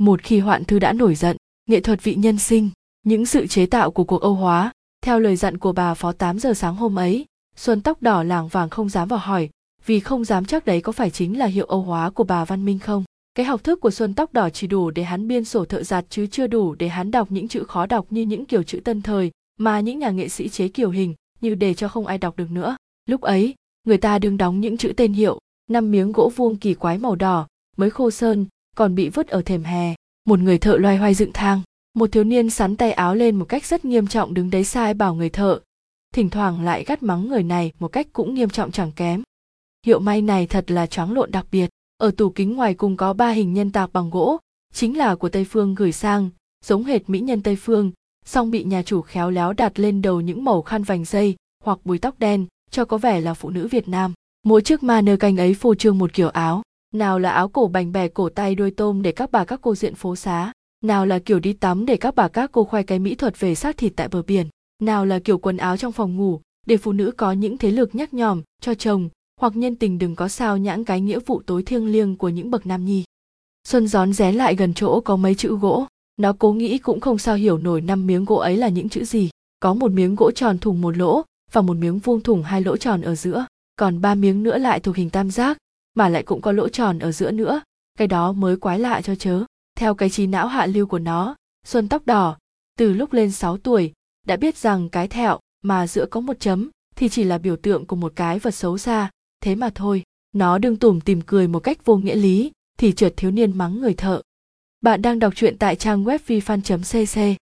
một khi hoạn thư đã nổi giận, nghệ thuật vị nhân sinh, những sự chế tạo của cuộc âu hóa, theo lời dặn của bà phó 8 giờ sáng hôm ấy, xuân tóc đỏ làng vàng không dám vào hỏi, vì không dám chắc đấy có phải chính là hiệu âu hóa của bà văn minh không. Cái học thức của xuân tóc đỏ chỉ đủ để hắn biên sổ thợ giặt chứ chưa đủ để hắn đọc những chữ khó đọc như những kiểu chữ tân thời, mà những nhà nghệ sĩ chế kiểu hình như để cho không ai đọc được nữa. Lúc ấy, người ta đương đóng những chữ tên hiệu, năm miếng gỗ vuông kỳ quái màu đỏ, mới khô sơn còn bị vứt ở thềm hè. Một người thợ loay hoay dựng thang. Một thiếu niên sắn tay áo lên một cách rất nghiêm trọng đứng đấy sai bảo người thợ. Thỉnh thoảng lại gắt mắng người này một cách cũng nghiêm trọng chẳng kém. Hiệu may này thật là choáng lộn đặc biệt. Ở tủ kính ngoài cùng có ba hình nhân tạc bằng gỗ, chính là của tây phương gửi sang, giống hệt mỹ nhân tây phương, song bị nhà chủ khéo léo đặt lên đầu những mẩu khăn vành dây hoặc búi tóc đen, cho có vẻ là phụ nữ việt nam. Mỗi chiếc ma nơ canh ấy phô trương một kiểu áo nào là áo cổ bành bè cổ tay đuôi tôm để các bà các cô diện phố xá. Nào là kiểu đi tắm để các bà các cô khoe cái mỹ thuật về sát thịt tại bờ biển. Nào là kiểu quần áo trong phòng ngủ để phụ nữ có những thế lực nhắc nhòm, cho chồng, hoặc nhân tình đừng có sao nhãng cái nghĩa vụ tối thiêng liêng của những bậc nam nhi. Xuân gión ré lại gần chỗ có mấy chữ gỗ. Nó cố nghĩ cũng không sao hiểu nổi năm miếng gỗ ấy là những chữ gì. Có một miếng gỗ tròn thủng một lỗ và một miếng vuông thủng hai lỗ tròn ở giữa. Còn ba miếng nữa lại thuộc hình tam giác mà lại cũng có lỗ tròn ở giữa nữa. Cái đó mới quái lạ cho chớ. Theo cái trí não hạ lưu của nó, xuân tóc đỏ, từ lúc lên 6 tuổi, đã biết rằng cái thẹo mà giữa có một chấm thì chỉ là biểu tượng của một cái vật xấu xa. Thế mà thôi, nó đương tủm tìm cười một cách vô nghĩa lý, thì trượt thiếu niên mắng người thợ. Bạn đang đọc truyện tại trang web vifan cc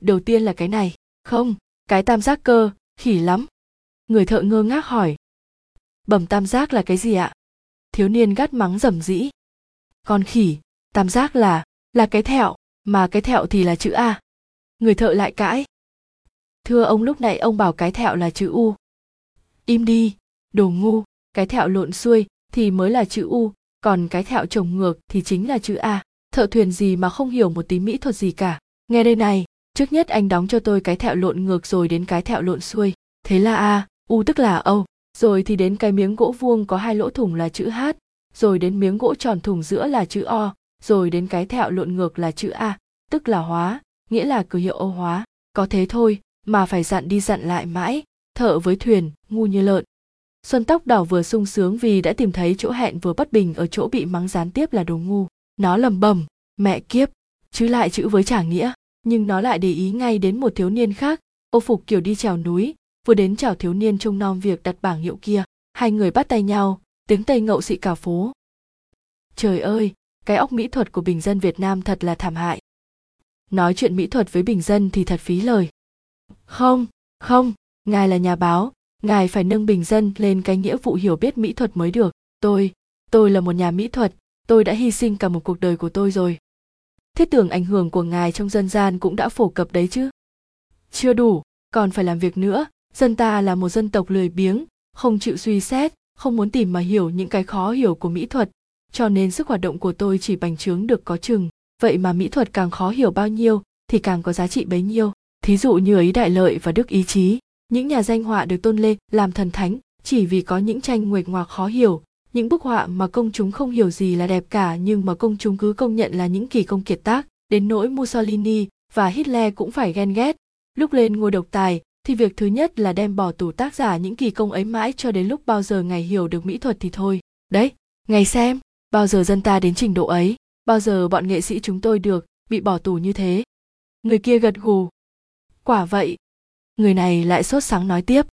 đầu tiên là cái này. Không, cái tam giác cơ, khỉ lắm. Người thợ ngơ ngác hỏi. Bẩm tam giác là cái gì ạ? Thiếu niên gắt mắng rầm rĩ. Con khỉ, tam giác là là cái thẹo, mà cái thẹo thì là chữ a. Người thợ lại cãi. Thưa ông, lúc nãy ông bảo cái thẹo là chữ u. Im đi, đồ ngu, cái thẹo lộn xuôi thì mới là chữ u, còn cái thẹo trồng ngược thì chính là chữ a. Thợ thuyền gì mà không hiểu một tí mỹ thuật gì cả. Nghe đây này, trước nhất anh đóng cho tôi cái thẹo lộn ngược rồi đến cái thẹo lộn xuôi. Thế là a, u tức là âu rồi thì đến cái miếng gỗ vuông có hai lỗ thủng là chữ h, rồi đến miếng gỗ tròn thủng giữa là chữ o, rồi đến cái thẹo lộn ngược là chữ a, tức là hóa, nghĩa là cử hiệu ô hóa. Có thế thôi, mà phải dặn đi dặn lại mãi, thợ với thuyền, ngu như lợn. Xuân tóc đỏ vừa sung sướng vì đã tìm thấy chỗ hẹn vừa bất bình ở chỗ bị mắng gián tiếp là đồ ngu. Nó lầm bầm mẹ kiếp, chứ lại chữ với trả nghĩa. Nhưng nó lại để ý ngay đến một thiếu niên khác, ô phục kiểu đi trèo núi vừa đến chào thiếu niên trông nom việc đặt bảng hiệu kia, hai người bắt tay nhau, tiếng tây ngậu xị cả phố. Trời ơi, cái óc mỹ thuật của bình dân việt nam thật là thảm hại. Nói chuyện mỹ thuật với bình dân thì thật phí lời. Không không, ngài là nhà báo, ngài phải nâng bình dân lên cái nghĩa vụ hiểu biết mỹ thuật mới được. Tôi tôi là một nhà mỹ thuật, tôi đã hy sinh cả một cuộc đời của tôi rồi. Thiết tưởng ảnh hưởng của ngài trong dân gian cũng đã phổ cập đấy chứ. Chưa đủ, còn phải làm việc nữa dân ta là một dân tộc lười biếng, không chịu suy xét, không muốn tìm mà hiểu những cái khó hiểu của mỹ thuật. Cho nên sức hoạt động của tôi chỉ bành trướng được có chừng. Vậy mà mỹ thuật càng khó hiểu bao nhiêu, thì càng có giá trị bấy nhiêu. Thí dụ như ấy đại lợi và đức ý chí. Những nhà danh họa được tôn lên làm thần thánh chỉ vì có những tranh nguệch ngoạc khó hiểu. Những bức họa mà công chúng không hiểu gì là đẹp cả, nhưng mà công chúng cứ công nhận là những kỳ công kiệt tác. Đến nỗi mussolini và hitler cũng phải ghen ghét. Lúc lên ngôi độc tài thì việc thứ nhất là đem bỏ tủ tác giả những kỳ công ấy mãi cho đến lúc bao giờ ngày hiểu được mỹ thuật thì thôi. Đấy ngày xem, bao giờ dân ta đến trình độ ấy, bao giờ bọn nghệ sĩ chúng tôi được bị bỏ tù như thế. Người kia gật gù. Quả vậy, người này lại sốt sáng nói tiếp.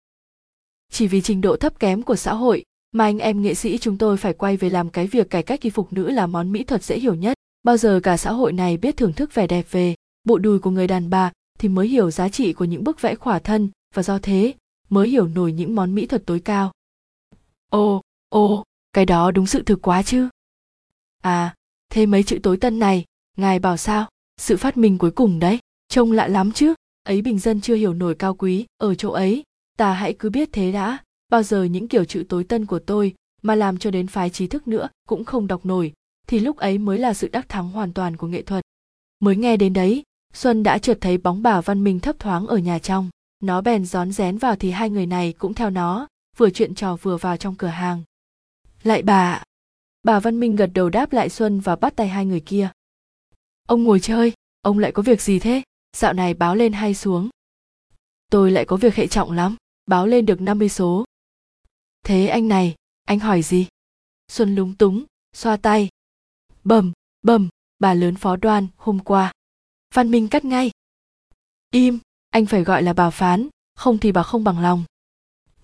Chỉ vì trình độ thấp kém của xã hội mà anh em nghệ sĩ chúng tôi phải quay về làm cái việc cải cách y phục nữ là món mỹ thuật dễ hiểu nhất. Bao giờ cả xã hội này biết thưởng thức vẻ đẹp về bộ đùi của người đàn bà thì mới hiểu giá trị của những bức vẽ khỏa thân, và do thế, mới hiểu nổi những món mỹ thuật tối cao. Ồ ồ, cái đó đúng sự thực quá chứ. À thế mấy chữ tối tân này, ngài bảo sao? Sự phát minh cuối cùng đấy, trông lạ lắm chứ. Ấy bình dân chưa hiểu nổi cao quý, ở chỗ ấy, ta hãy cứ biết thế đã. Bao giờ những kiểu chữ tối tân của tôi, mà làm cho đến phái trí thức nữa, cũng không đọc nổi, thì lúc ấy mới là sự đắc thắng hoàn toàn của nghệ thuật. Mới nghe đến đấy xuân đã chợt thấy bóng bà văn minh thấp thoáng ở nhà trong. Nó bèn rón rén vào thì hai người này cũng theo nó, vừa chuyện trò vừa vào trong cửa hàng. Lại bà bà văn minh gật đầu đáp lại xuân và bắt tay hai người kia. Ông ngồi chơi, ông lại có việc gì thế? Dạo này báo lên hay xuống? Tôi lại có việc hệ trọng lắm, báo lên được 50 số. Thế anh này, anh hỏi gì? Xuân lúng túng, xoa tay. Bầm bầm bà lớn phó đoan, hôm qua văn minh cắt ngay. Im, anh phải gọi là bà phán, không thì bà không bằng lòng.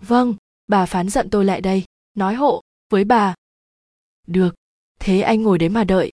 Vâng bà phán giận tôi lại đây, nói hộ với bà. Được, thế anh ngồi đấy mà đợi.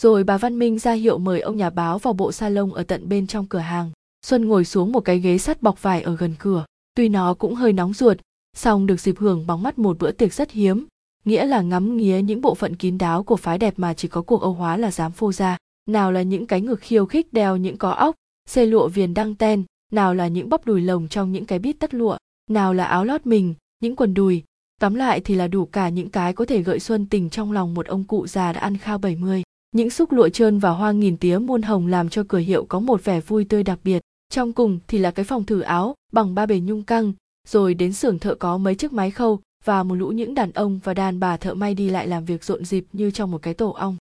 Rồi bà văn minh ra hiệu mời ông nhà báo vào bộ salon ở tận bên trong cửa hàng. Xuân ngồi xuống một cái ghế sắt bọc vải ở gần cửa. Tuy nó cũng hơi nóng ruột, song được dịp hưởng bóng mắt một bữa tiệc rất hiếm, nghĩa là ngắm nghía những bộ phận kín đáo của phái đẹp mà chỉ có cuộc âu hóa là dám phô ra nào là những cái ngực khiêu khích đeo những có óc xê lụa viền đăng ten nào là những bắp đùi lồng trong những cái bít tất lụa nào là áo lót mình những quần đùi tóm lại thì là đủ cả những cái có thể gợi xuân tình trong lòng một ông cụ già đã ăn khao 70. Những xúc lụa trơn và hoa nghìn tía muôn hồng làm cho cửa hiệu có một vẻ vui tươi đặc biệt. Trong cùng thì là cái phòng thử áo bằng ba bề nhung căng, rồi đến xưởng thợ có mấy chiếc máy khâu và một lũ những đàn ông và đàn bà thợ may đi lại làm việc rộn rịp như trong một cái tổ ong.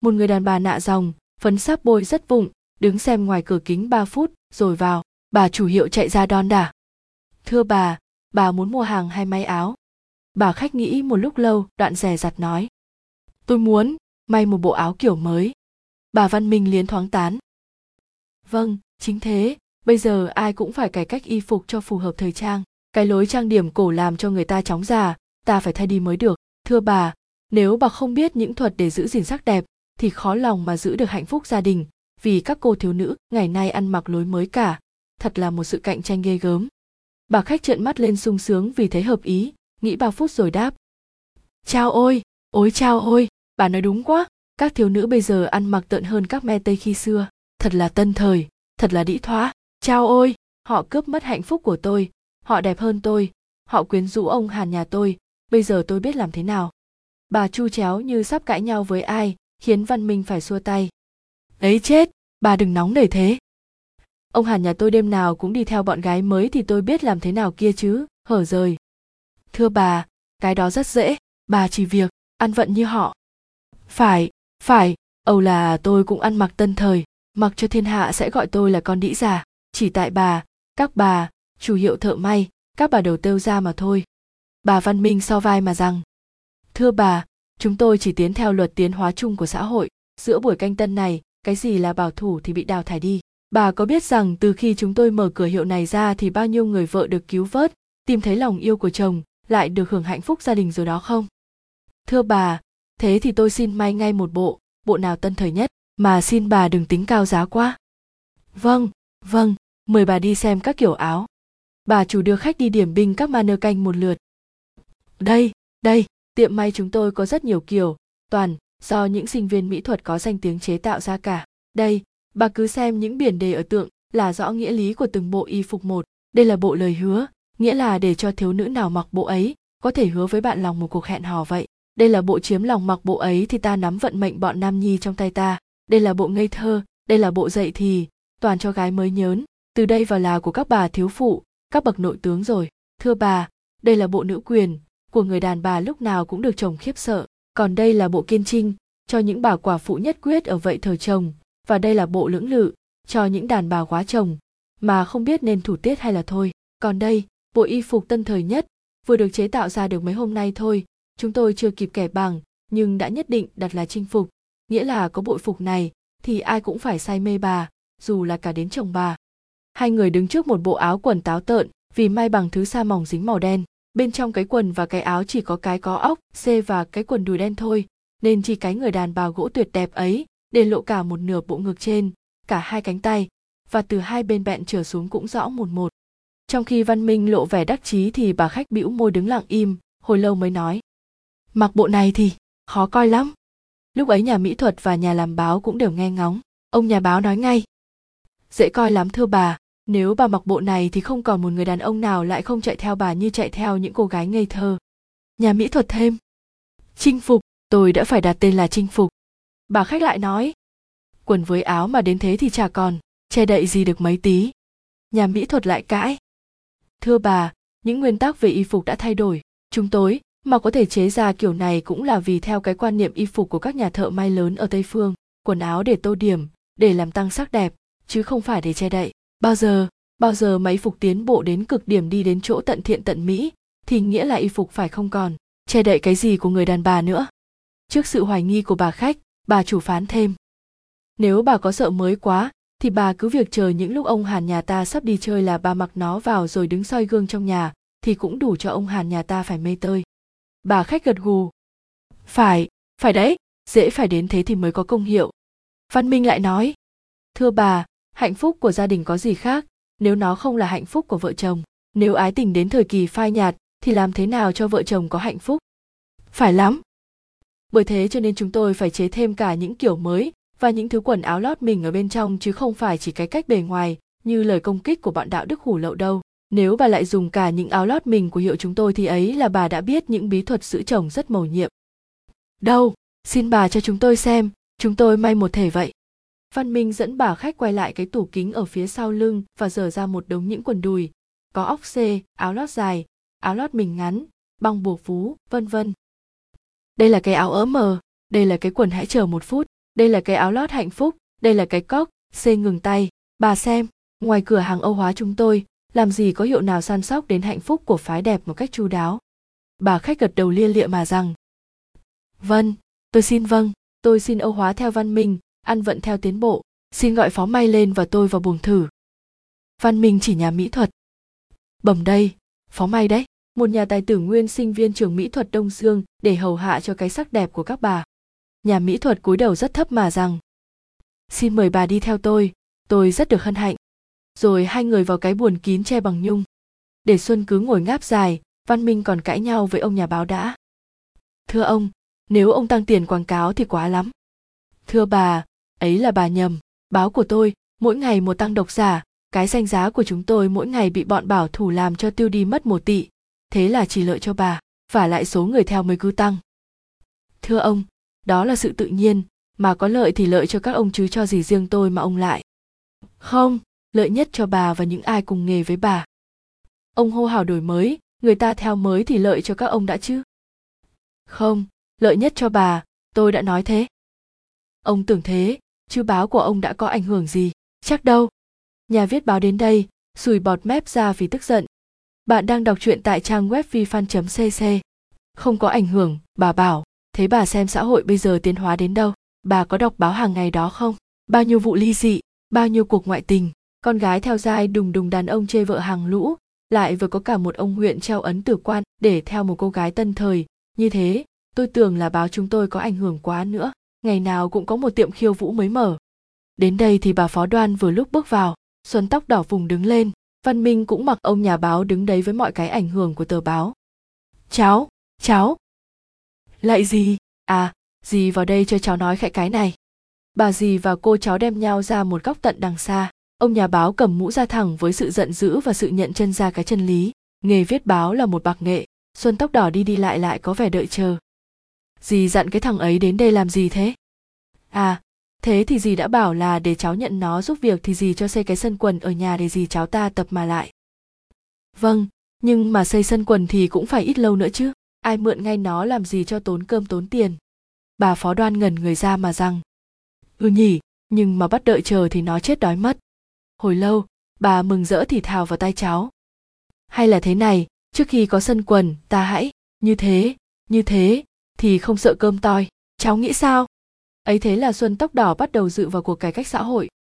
Một người đàn bà nạ dòng, phấn sáp bôi rất vụng, đứng xem ngoài cửa kính 3 phút rồi vào, bà chủ hiệu chạy ra đón đả. Thưa bà, bà muốn mua hàng hay may áo? Bà khách nghĩ một lúc lâu, đoạn rè rặt nói. Tôi muốn, may một bộ áo kiểu mới. Bà Văn Minh liến thoáng tán. Vâng, chính thế, bây giờ ai cũng phải cải cách y phục cho phù hợp thời trang. Cái lối trang điểm cổ làm cho người ta chóng già, ta phải thay đi mới được. Thưa bà, nếu bà không biết những thuật để giữ gìn sắc đẹp, thì khó lòng mà giữ được hạnh phúc gia đình, vì các cô thiếu nữ ngày nay ăn mặc lối mới cả, thật là một sự cạnh tranh ghê gớm. Bà khách trợn mắt lên sung sướng vì thấy hợp ý, nghĩ bao phút rồi đáp. Chao ôi, ôi chao ôi, bà nói đúng quá, các thiếu nữ bây giờ ăn mặc tợn hơn các me tây khi xưa, thật là tân thời, thật là đĩ thoá. Chao ôi, họ cướp mất hạnh phúc của tôi, họ đẹp hơn tôi, họ quyến rũ ông Hàn nhà tôi, bây giờ tôi biết làm thế nào. Bà chu chéo như sắp cãi nhau với ai, khiến Văn Minh phải xua tay. Ấy chết, bà đừng nóng nảy thế. Ông Hàn nhà tôi đêm nào cũng đi theo bọn gái mới thì tôi biết làm thế nào kia chứ, hở rời. Thưa bà, cái đó rất dễ, bà chỉ việc, ăn vận như họ. Phải, phải, âu là tôi cũng ăn mặc tân thời, mặc cho thiên hạ sẽ gọi tôi là con đĩ già, chỉ tại bà, các bà, chủ hiệu thợ may, các bà đầu têu ra mà thôi. Bà Văn Minh so vai mà rằng, thưa bà, chúng tôi chỉ tiến theo luật tiến hóa chung của xã hội, giữa buổi canh tân này, cái gì là bảo thủ thì bị đào thải đi. Bà có biết rằng từ khi chúng tôi mở cửa hiệu này ra thì bao nhiêu người vợ được cứu vớt, tìm thấy lòng yêu của chồng, lại được hưởng hạnh phúc gia đình rồi đó không? Thưa bà, thế thì tôi xin may ngay một bộ, bộ nào tân thời nhất, mà xin bà đừng tính cao giá quá. Vâng, vâng, mời bà đi xem các kiểu áo. Bà chủ đưa khách đi điểm binh các manơ canh một lượt. Đây, đây, tiệm may chúng tôi có rất nhiều kiểu, toàn do những sinh viên mỹ thuật có danh tiếng chế tạo ra cả. Đây, bà cứ xem những biển đề ở tượng là rõ nghĩa lý của từng bộ y phục một. Đây là bộ lời hứa, nghĩa là để cho thiếu nữ nào mặc bộ ấy có thể hứa với bạn lòng một cuộc hẹn hò vậy đây là bộ chiếm lòng mặc bộ ấy thì ta nắm vận mệnh bọn nam nhi trong tay ta đây là bộ ngây thơ đây là bộ dậy thì toàn cho gái mới nhớn từ đây vào là của các bà thiếu phụ các bậc nội tướng rồi thưa bà đây là bộ nữ quyền của người đàn bà lúc nào cũng được chồng khiếp sợ. Còn đây là bộ kiên trinh, cho những bà quả phụ nhất quyết ở vậy thờ chồng, và đây là bộ lưỡng lự, cho những đàn bà quá chồng, mà không biết nên thủ tiết hay là thôi. Còn đây, bộ y phục tân thời nhất, vừa được chế tạo ra được mấy hôm nay thôi. Chúng tôi chưa kịp kẻ bằng, nhưng đã nhất định đặt là chinh phục. Nghĩa là có bộ phục này, thì ai cũng phải say mê bà, dù là cả đến chồng bà. Hai người đứng trước một bộ áo quần táo tợn, vì may bằng thứ sa mỏng dính màu đen bên trong cái quần và cái áo chỉ có cái có óc c và cái quần đùi đen thôi, nên chỉ cái người đàn bà gỗ tuyệt đẹp ấy để lộ cả một nửa bộ ngực trên, cả hai cánh tay, và từ hai bên bẹn trở xuống cũng rõ một một. Trong khi văn minh lộ vẻ đắc chí thì bà khách bĩu môi đứng lặng im, hồi lâu mới nói, mặc bộ này thì khó coi lắm. Lúc ấy nhà mỹ thuật và nhà làm báo cũng đều nghe ngóng. Ông nhà báo nói ngay, dễ coi lắm thưa bà nếu bà mặc bộ này thì không còn một người đàn ông nào lại không chạy theo bà như chạy theo những cô gái ngây thơ. Nhà mỹ thuật thêm. Chinh phục, tôi đã phải đặt tên là chinh phục. Bà khách lại nói. Quần với áo mà đến thế thì chả còn, che đậy gì được mấy tí. Nhà mỹ thuật lại cãi. Thưa bà, những nguyên tắc về y phục đã thay đổi. Chúng tôi, mà có thể chế ra kiểu này cũng là vì theo cái quan niệm y phục của các nhà thợ may lớn ở tây phương. Quần áo để tô điểm, để làm tăng sắc đẹp, chứ không phải để che đậy bao giờ bao giờ máy phục tiến bộ đến cực điểm đi đến chỗ tận thiện tận mỹ, thì nghĩa là y phục phải không còn. Che đậy cái gì của người đàn bà nữa? Trước sự hoài nghi của bà khách, bà chủ phán thêm. Nếu bà có sợ mới quá, thì bà cứ việc chờ những lúc ông hàn nhà ta sắp đi chơi là bà mặc nó vào rồi đứng soi gương trong nhà, thì cũng đủ cho ông hàn nhà ta phải mê tơi. Bà khách gật gù. Phải phải đấy, dễ phải đến thế thì mới có công hiệu. Văn minh lại nói. Thưa bà hạnh phúc của gia đình có gì khác? Nếu nó không là hạnh phúc của vợ chồng, nếu ái tình đến thời kỳ phai nhạt, thì làm thế nào cho vợ chồng có hạnh phúc? Phải lắm! Bởi thế cho nên chúng tôi phải chế thêm cả những kiểu mới và những thứ quần áo lót mình ở bên trong chứ không phải chỉ cái cách bề ngoài như lời công kích của bọn đạo đức hủ lậu đâu. Nếu bà lại dùng cả những áo lót mình của hiệu chúng tôi thì ấy là bà đã biết những bí thuật giữ chồng rất mầu nhiệm. Đâu! Xin bà cho chúng tôi xem, chúng tôi may một thể vậy văn minh dẫn bà khách quay lại cái tủ kính ở phía sau lưng và dở ra một đống những quần đùi. Có óc xê, áo lót dài, áo lót mình ngắn, băng buộc vú vân vân. Đây là cái áo ớ mờ, đây là cái quần hãy chờ một phút, đây là cái áo lót hạnh phúc, đây là cái cóc xê ngừng tay. Bà xem, ngoài cửa hàng âu hóa chúng tôi, làm gì có hiệu nào săn sóc đến hạnh phúc của phái đẹp một cách chu đáo? Bà khách gật đầu lia lịa mà rằng vâng tôi xin vâng tôi xin âu hóa theo văn minh ăn vận theo tiến bộ, xin gọi phó may lên và tôi vào buồng thử. Văn minh chỉ nhà mỹ thuật. Bẩm đây, phó may đấy. Một nhà tài tử nguyên sinh viên trường mỹ thuật đông dương để hầu hạ cho cái sắc đẹp của các bà. Nhà mỹ thuật cúi đầu rất thấp mà rằng, xin mời bà đi theo tôi tôi rất được hân hạnh. Rồi hai người vào cái buồn kín che bằng nhung. Để xuân cứ ngồi ngáp dài, văn minh còn cãi nhau với ông nhà báo đã. Thưa ông, nếu ông tăng tiền quảng cáo thì quá lắm. Thưa bà ấy là bà nhầm, báo của tôi, mỗi ngày một tăng độc giả, cái danh giá của chúng tôi mỗi ngày bị bọn bảo thủ làm cho tiêu đi mất một tỷ thế là chỉ lợi cho bà, và lại số người theo mới cứ tăng. Thưa ông, đó là sự tự nhiên, mà có lợi thì lợi cho các ông chứ cho gì riêng tôi mà ông lại. Không, lợi nhất cho bà và những ai cùng nghề với bà. Ông hô hào đổi mới, người ta theo mới thì lợi cho các ông đã chứ? Không, lợi nhất cho bà, tôi đã nói thế. Ông tưởng thế chứ báo của ông đã có ảnh hưởng gì? Chắc đâu? Nhà viết báo đến đây sùi bọt mép ra vì tức giận. Bạn đang đọc truyện tại trang web vifan.cc không có ảnh hưởng, bà bảo. Thế bà xem xã hội bây giờ tiến hóa đến đâu? Bà có đọc báo hàng ngày đó không? Bao nhiêu vụ ly dị, bao nhiêu cuộc ngoại tình. Con gái theo dai đùng đùng đàn ông chê vợ hàng lũ, lại vừa có cả một ông huyện treo ấn tử quan để theo một cô gái tân thời. Như thế, tôi tưởng là báo chúng tôi có ảnh hưởng quá nữa ngày nào cũng có một tiệm khiêu vũ mới mở. Đến đây thì bà phó đoan vừa lúc bước vào, xuân tóc đỏ vùng đứng lên, văn minh cũng mặc ông nhà báo đứng đấy với mọi cái ảnh hưởng của tờ báo. Cháu cháu. Lại gì à dì vào đây cho cháu nói khẽ cái này. Bà dì và cô cháu đem nhau ra một góc tận đằng xa. Ông nhà báo cầm mũ ra thẳng với sự giận dữ và sự nhận chân ra cái chân lý. Nghề viết báo là một bạc nghệ. Xuân tóc đỏ đi đi lại lại có vẻ đợi chờ dì dặn cái thằng ấy đến đây làm gì thế? À thế thì dì đã bảo là để cháu nhận nó giúp việc thì dì cho xây cái sân quần ở nhà để dì cháu ta tập mà lại. Vâng nhưng mà xây sân quần thì cũng phải ít lâu nữa chứ. Ai mượn ngay nó làm gì cho tốn cơm tốn tiền? Bà phó đoan ngẩn người ra mà rằng ừ nhỉ, nhưng mà bắt đợi chờ thì nó chết đói mất. Hồi lâu, bà mừng rỡ thì thào vào tay cháu. Hay là thế này, trước khi có sân quần, ta hãy. Như thế như thế thì không sợ cơm toi. Cháu nghĩ sao? Ấy thế là xuân tóc đỏ bắt đầu dự vào cuộc cải cách xã hội.